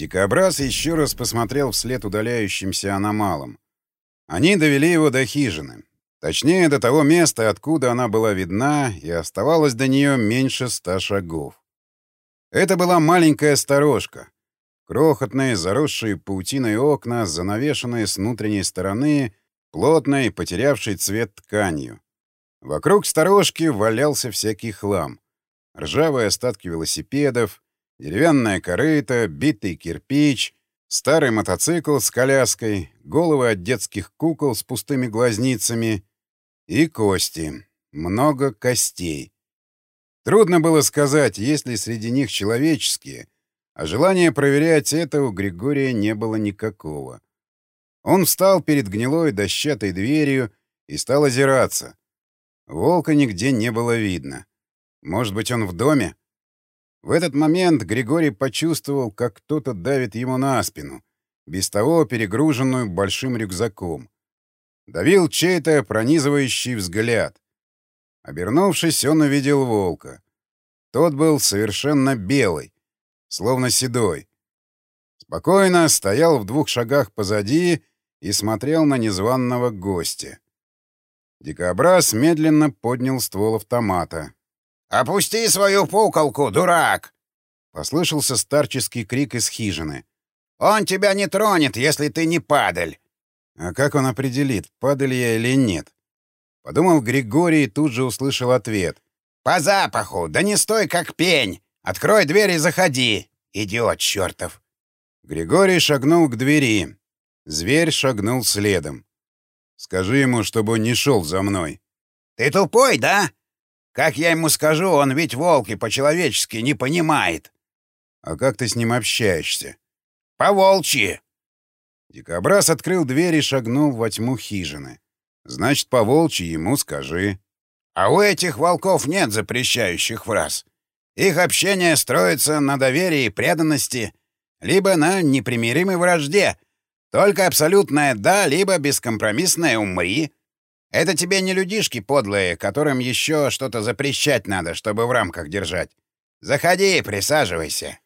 Дикобраз еще раз посмотрел вслед удаляющимся аномалам. Они довели его до хижины. Точнее, до того места, откуда она была видна, и оставалось до нее меньше ста шагов. Это была маленькая сторожка. Крохотные, заросшие паутиной окна, занавешенные с внутренней стороны, плотной, потерявшей цвет тканью. Вокруг сторожки валялся всякий хлам. Ржавые остатки велосипедов, деревянная корыта, битый кирпич, старый мотоцикл с коляской, головы от детских кукол с пустыми глазницами и кости. Много костей. Трудно было сказать, есть ли среди них человеческие, а желания проверять это у Григория не было никакого. Он встал перед гнилой дощатой дверью и стал озираться. Волка нигде не было видно. Может быть, он в доме? В этот момент Григорий почувствовал, как кто-то давит ему на спину, без того перегруженную большим рюкзаком. Давил чей-то пронизывающий взгляд. Обернувшись, он увидел волка. Тот был совершенно белый, словно седой. Спокойно стоял в двух шагах позади и смотрел на незваного гостя. Дикобраз медленно поднял ствол автомата. «Опусти свою пуколку, дурак!» — послышался старческий крик из хижины. «Он тебя не тронет, если ты не падаль!» А как он определит, падаль я или нет? Подумал Григорий и тут же услышал ответ. «По запаху! Да не стой, как пень! Открой дверь и заходи! Идиот чертов!» Григорий шагнул к двери. Зверь шагнул следом. «Скажи ему, чтобы он не шел за мной». «Ты тупой, да? Как я ему скажу, он ведь волк и по-человечески не понимает». «А как ты с ним общаешься?» «По-волчьи». Дикобраз открыл дверь и шагнул во тьму хижины. «Значит, по-волчьи ему скажи». «А у этих волков нет запрещающих фраз. Их общение строится на доверии и преданности, либо на непримиримой вражде. Только абсолютное «да», либо бескомпромиссное «умри». Это тебе не людишки подлые, которым еще что-то запрещать надо, чтобы в рамках держать. Заходи, присаживайся.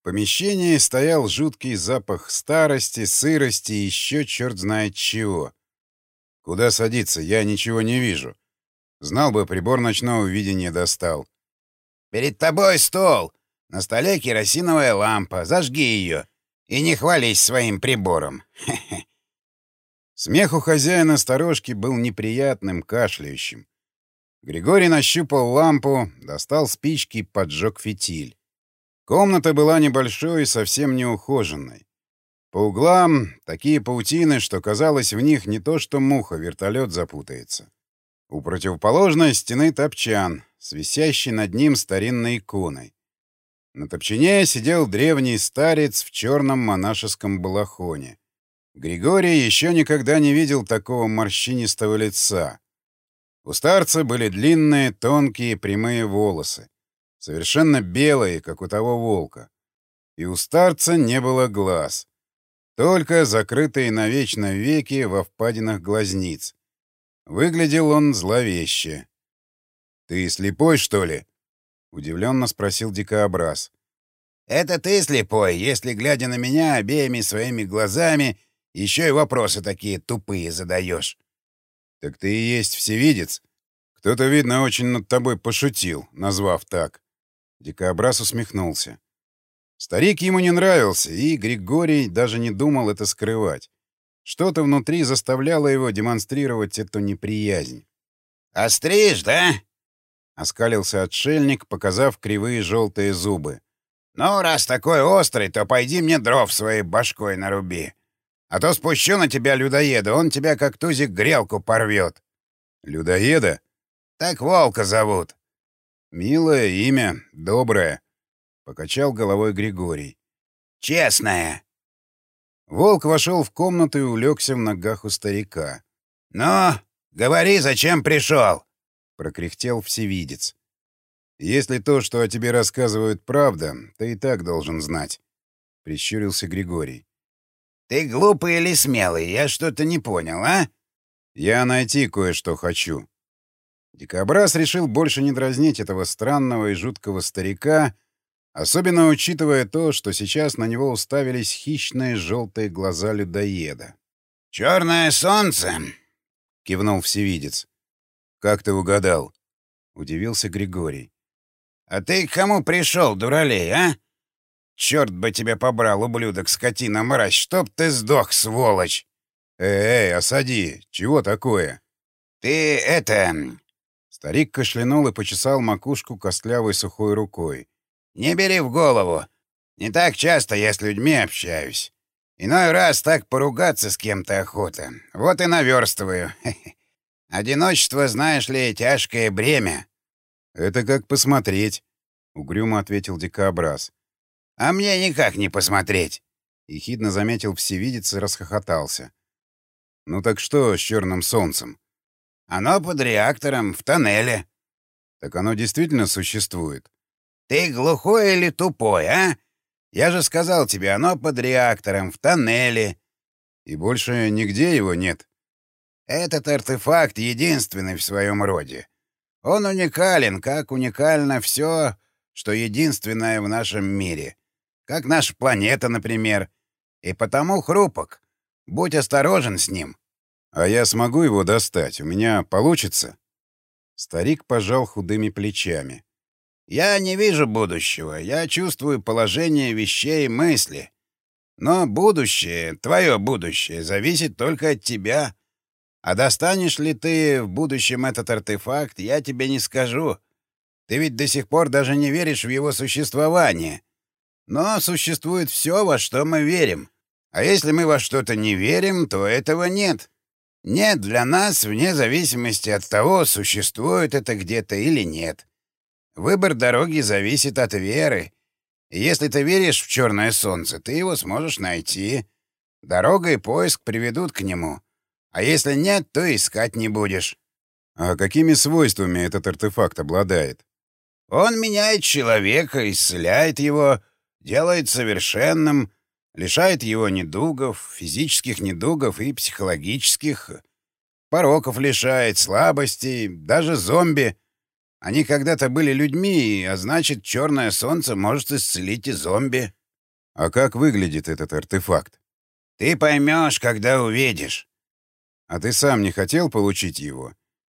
В помещении стоял жуткий запах старости, сырости и еще черт знает чего. Куда садиться, я ничего не вижу. Знал бы, прибор ночного видения достал. Перед тобой стол. На столе керосиновая лампа. Зажги ее. И не хвались своим прибором. Смех у хозяина сторожки был неприятным, кашляющим. Григорий нащупал лампу, достал спички и поджег фитиль. Комната была небольшой и совсем неухоженной. По углам такие паутины, что казалось в них не то что муха, вертолет запутается. У противоположной стены топчан, с над ним старинной иконой. На топчине сидел древний старец в черном монашеском балахоне. Григорий еще никогда не видел такого морщинистого лица. У старца были длинные, тонкие, прямые волосы совершенно белые, как у того волка. И у старца не было глаз. Только закрытые навечно веки во впадинах глазниц. Выглядел он зловеще. «Ты слепой, что ли?» — удивленно спросил дикообраз. «Это ты слепой, если, глядя на меня обеими своими глазами, еще и вопросы такие тупые задаешь». «Так ты и есть всевидец. Кто-то, видно, очень над тобой пошутил, назвав так». Дикообраз усмехнулся. Старик ему не нравился, и Григорий даже не думал это скрывать. Что-то внутри заставляло его демонстрировать эту неприязнь. «Остришь, да?» — оскалился отшельник, показав кривые желтые зубы. «Ну, раз такой острый, то пойди мне дров своей башкой наруби. А то спущу на тебя людоеда, он тебя как тузик грелку порвет». «Людоеда?» «Так волка зовут». «Милое имя, доброе», — покачал головой Григорий. «Честное». Волк вошел в комнату и улегся в ногах у старика. «Ну, говори, зачем пришел?» — прокряхтел всевидец. «Если то, что о тебе рассказывают, правда, ты и так должен знать», — прищурился Григорий. «Ты глупый или смелый? Я что-то не понял, а?» «Я найти кое-что хочу», Дикобраз решил больше не дразнить этого странного и жуткого старика, Особенно учитывая то, что сейчас на него уставились хищные желтые глаза людоеда. «Черное солнце!» — кивнул всевидец. «Как ты угадал?» — удивился Григорий. «А ты к кому пришел, дуралей, а? Черт бы тебя побрал, ублюдок, скотина, мразь, чтоб ты сдох, сволочь!» «Эй, осади! Чего такое?» «Ты это...» Старик кашлянул и почесал макушку костлявой сухой рукой. «Не бери в голову. Не так часто я с людьми общаюсь. Иной раз так поругаться с кем-то охота. Вот и наверстываю. Одиночество, знаешь ли, тяжкое бремя». «Это как посмотреть», — угрюмо ответил дикобраз. «А мне никак не посмотреть», — ехидно заметил всевидец и расхохотался. «Ну так что с черным солнцем?» «Оно под реактором, в тоннеле». «Так оно действительно существует?» «Ты глухой или тупой, а? Я же сказал тебе, оно под реактором, в тоннеле». «И больше нигде его нет?» «Этот артефакт единственный в своем роде. Он уникален, как уникально все, что единственное в нашем мире. Как наша планета, например. И потому хрупок. Будь осторожен с ним». «А я смогу его достать? У меня получится?» Старик пожал худыми плечами. Я не вижу будущего, я чувствую положение вещей и мысли. Но будущее, твое будущее, зависит только от тебя. А достанешь ли ты в будущем этот артефакт, я тебе не скажу. Ты ведь до сих пор даже не веришь в его существование. Но существует все, во что мы верим. А если мы во что-то не верим, то этого нет. Нет для нас, вне зависимости от того, существует это где-то или нет. Выбор дороги зависит от веры. И если ты веришь в черное солнце, ты его сможешь найти. Дорога и поиск приведут к нему. А если нет, то искать не будешь. А какими свойствами этот артефакт обладает? Он меняет человека, исцеляет его, делает совершенным, лишает его недугов, физических недугов и психологических, пороков лишает, слабостей, даже зомби — они когда-то были людьми, а значит, черное солнце может исцелить и зомби. А как выглядит этот артефакт? Ты поймешь, когда увидишь. А ты сам не хотел получить его?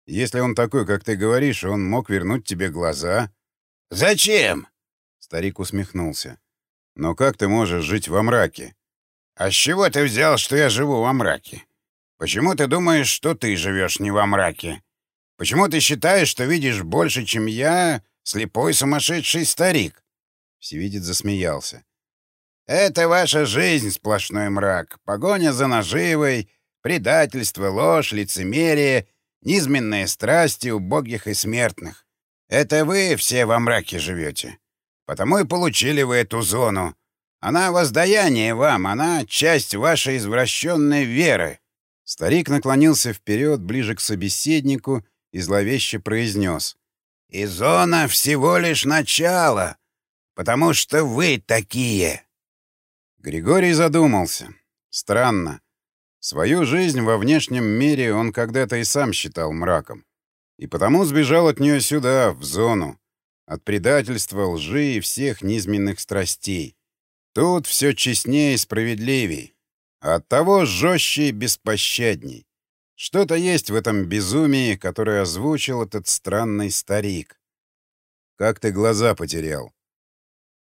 Если он такой, как ты говоришь, он мог вернуть тебе глаза. Зачем? Старик усмехнулся. Но как ты можешь жить во мраке? А с чего ты взял, что я живу во мраке? Почему ты думаешь, что ты живешь не во мраке? Почему ты считаешь, что видишь больше, чем я, слепой сумасшедший старик?» Всевидец засмеялся. «Это ваша жизнь, сплошной мрак, погоня за наживой, предательство, ложь, лицемерие, низменные страсти убогих и смертных. Это вы все во мраке живете. Потому и получили вы эту зону. Она воздаяние вам, она часть вашей извращенной веры». Старик наклонился вперед, ближе к собеседнику, и зловеще произнес. «И зона всего лишь начало, потому что вы такие!» Григорий задумался. Странно. Свою жизнь во внешнем мире он когда-то и сам считал мраком. И потому сбежал от нее сюда, в зону. От предательства, лжи и всех низменных страстей. Тут все честнее и справедливей. А оттого жестче и беспощадней. Что-то есть в этом безумии, которое озвучил этот странный старик. «Как ты глаза потерял?»